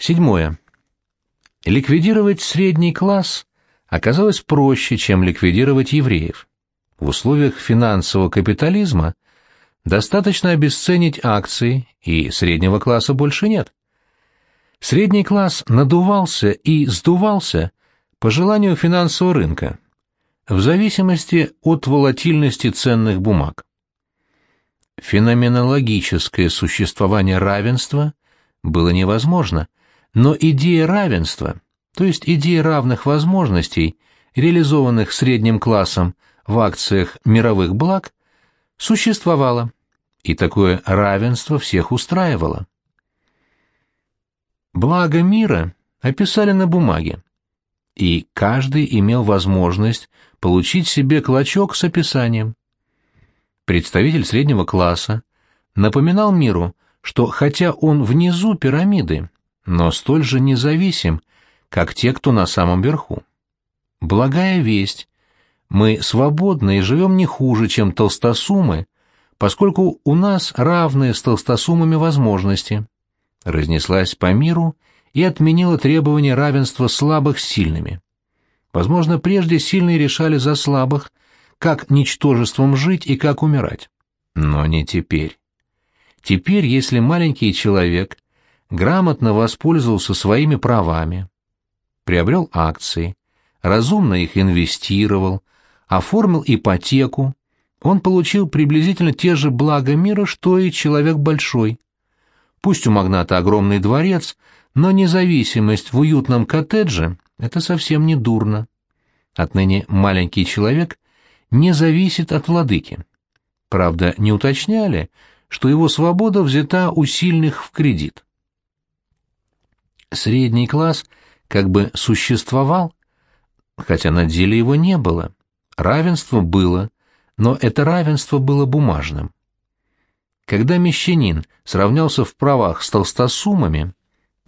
Седьмое. Ликвидировать средний класс оказалось проще, чем ликвидировать евреев. В условиях финансового капитализма достаточно обесценить акции, и среднего класса больше нет. Средний класс надувался и сдувался по желанию финансового рынка, в зависимости от волатильности ценных бумаг. Феноменологическое существование равенства было невозможно, но идея равенства, то есть идея равных возможностей, реализованных средним классом в акциях мировых благ, существовала, и такое равенство всех устраивало. Благо мира описали на бумаге, и каждый имел возможность получить себе клочок с описанием. Представитель среднего класса напоминал миру, что хотя он внизу пирамиды, но столь же независим, как те, кто на самом верху. Благая весть. Мы свободны и живем не хуже, чем толстосумы, поскольку у нас равные с толстосумами возможности разнеслась по миру и отменила требование равенства слабых с сильными. Возможно, прежде сильные решали за слабых, как ничтожеством жить и как умирать. Но не теперь. Теперь, если маленький человек грамотно воспользовался своими правами, приобрел акции, разумно их инвестировал, оформил ипотеку, он получил приблизительно те же блага мира, что и человек большой. Пусть у магната огромный дворец, но независимость в уютном коттедже — это совсем не дурно. Отныне маленький человек не зависит от владыки. Правда, не уточняли, что его свобода взята у сильных в кредит. Средний класс как бы существовал, хотя на деле его не было. Равенство было, но это равенство было бумажным. Когда мещанин сравнялся в правах с толстосумами,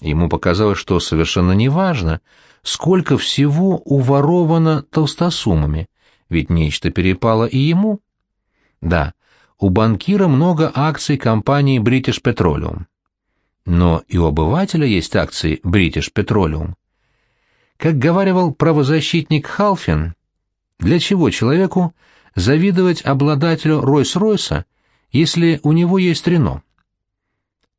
ему показалось, что совершенно неважно, сколько всего уворовано толстосумами, ведь нечто перепало и ему. Да, у банкира много акций компании British Petroleum. Но и у обывателя есть акции British Petroleum. Как говаривал правозащитник Халфин, для чего человеку завидовать обладателю Ройс-Ройса, если у него есть Рено.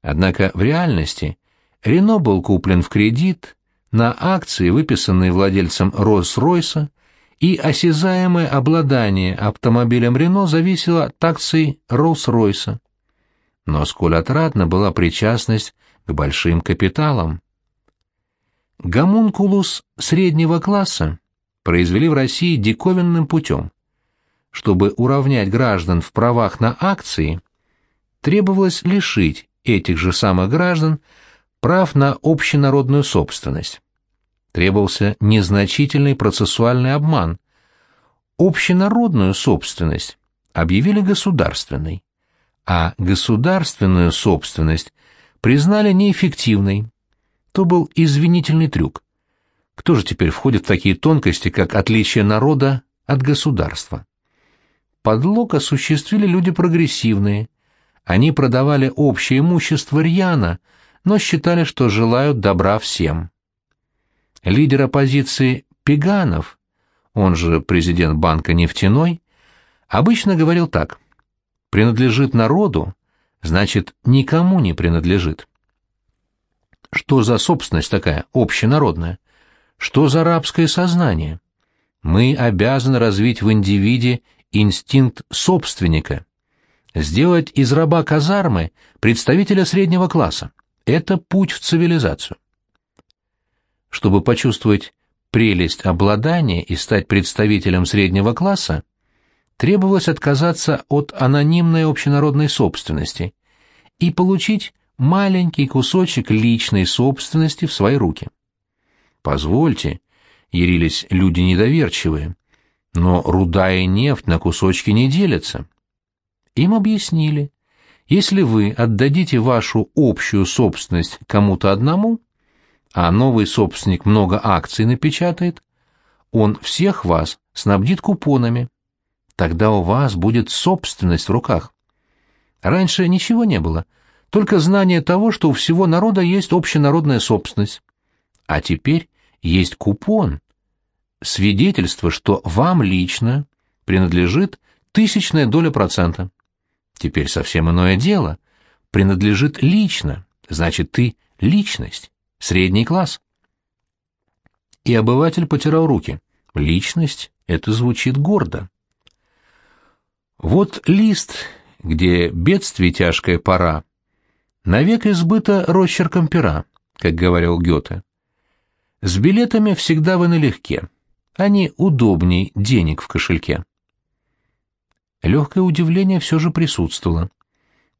Однако в реальности Рено был куплен в кредит на акции, выписанные владельцем Роллс-Ройса, и осязаемое обладание автомобилем Рено зависело от акций Роллс-Ройса. Но сколь отрадна была причастность к большим капиталам. Гомункулус среднего класса произвели в России диковинным путем чтобы уравнять граждан в правах на акции, требовалось лишить этих же самых граждан прав на общенародную собственность. Требовался незначительный процессуальный обман. Общенародную собственность объявили государственной, а государственную собственность признали неэффективной. То был извинительный трюк. Кто же теперь входит в такие тонкости, как отличие народа от государства? Подлог осуществили люди прогрессивные. Они продавали общее имущество рьяно, но считали, что желают добра всем. Лидер оппозиции Пеганов, он же президент банка «Нефтяной», обычно говорил так. «Принадлежит народу, значит, никому не принадлежит». Что за собственность такая, общенародная? Что за рабское сознание? Мы обязаны развить в индивиде инстинкт собственника. Сделать из раба казармы представителя среднего класса. Это путь в цивилизацию. Чтобы почувствовать прелесть обладания и стать представителем среднего класса, требовалось отказаться от анонимной общенародной собственности и получить маленький кусочек личной собственности в свои руки. «Позвольте», — ярились люди недоверчивые, но руда и нефть на кусочки не делятся. Им объяснили, если вы отдадите вашу общую собственность кому-то одному, а новый собственник много акций напечатает, он всех вас снабдит купонами. Тогда у вас будет собственность в руках. Раньше ничего не было, только знание того, что у всего народа есть общенародная собственность. А теперь есть купон, свидетельство, что вам лично принадлежит тысячная доля процента. Теперь совсем иное дело. Принадлежит лично, значит, ты личность, средний класс. И обыватель потирал руки. Личность — это звучит гордо. Вот лист, где бедствие тяжкая пора, навек избыта росчерком пера, как говорил Гёте. С билетами всегда вы налегке, они удобней денег в кошельке. Легкое удивление все же присутствовало.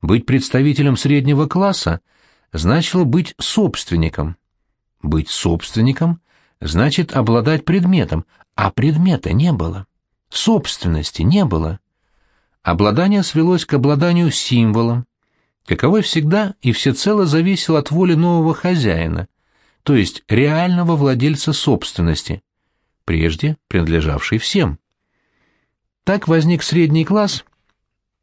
Быть представителем среднего класса значило быть собственником. Быть собственником значит обладать предметом, а предмета не было. Собственности не было. Обладание свелось к обладанию символом, каковой всегда и всецело зависел от воли нового хозяина, то есть реального владельца собственности, прежде принадлежавшей всем. Так возник средний класс,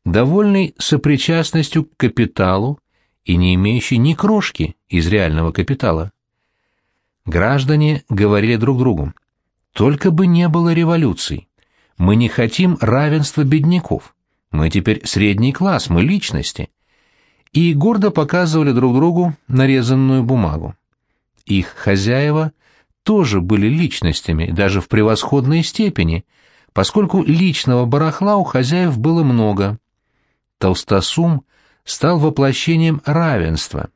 довольный сопричастностью к капиталу и не имеющий ни крошки из реального капитала. Граждане говорили друг другу, только бы не было революций, мы не хотим равенства бедняков. Мы теперь средний класс, мы личности. И гордо показывали друг другу нарезанную бумагу. Их хозяева тоже были личностями, даже в превосходной степени, поскольку личного барахла у хозяев было много. Толстосум стал воплощением равенства.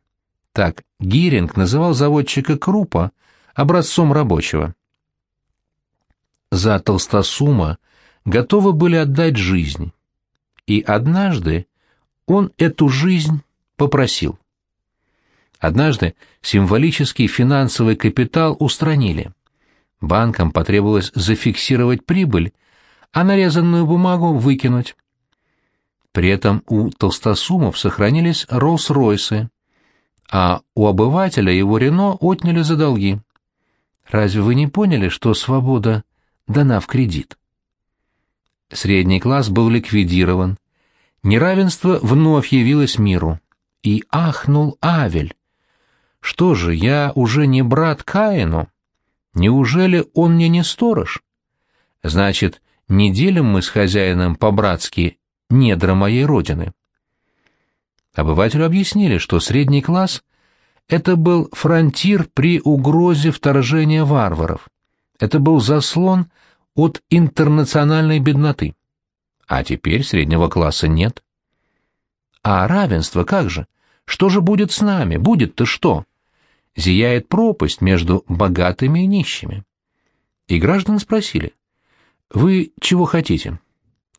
Так Гиринг называл заводчика Крупа образцом рабочего. За Толстосума готовы были отдать жизнь и однажды он эту жизнь попросил. Однажды символический финансовый капитал устранили. Банкам потребовалось зафиксировать прибыль, а нарезанную бумагу выкинуть. При этом у толстосумов сохранились Роллс-Ройсы, а у обывателя его Рено отняли за долги. Разве вы не поняли, что свобода дана в кредит? Средний класс был ликвидирован. Неравенство вновь явилось миру. И ахнул Авель. Что же, я уже не брат Каину? Неужели он мне не сторож? Значит, не делим мы с хозяином по-братски недра моей родины. Обывателю объяснили, что средний класс — это был фронтир при угрозе вторжения варваров. Это был заслон от интернациональной бедноты. А теперь среднего класса нет. А равенство как же? Что же будет с нами? Будет-то что? Зияет пропасть между богатыми и нищими. И граждан спросили, вы чего хотите?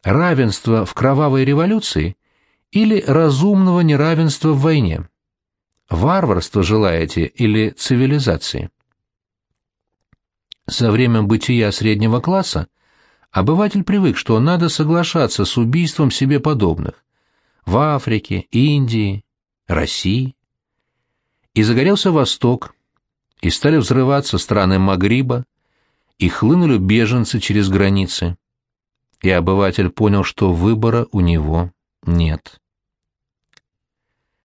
Равенство в кровавой революции или разумного неравенства в войне? Варварство желаете или цивилизации? За время бытия среднего класса обыватель привык, что надо соглашаться с убийством себе подобных в Африке, Индии, России. И загорелся Восток, и стали взрываться страны Магриба, и хлынули беженцы через границы. И обыватель понял, что выбора у него нет.